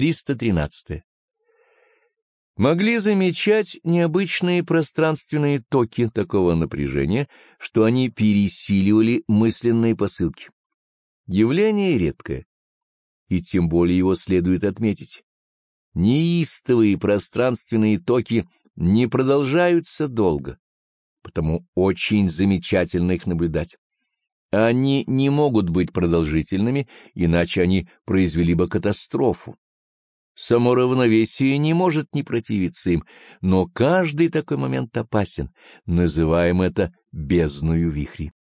313. Могли замечать необычные пространственные токи такого напряжения, что они пересиливали мысленные посылки. Явление редкое, и тем более его следует отметить. Неистовые пространственные токи не продолжаются долго, потому очень замечательно их наблюдать. Они не могут быть продолжительными, иначе они произвели бы катастрофу. Само равновесие не может не противиться им, но каждый такой момент опасен, называем это бездною вихри.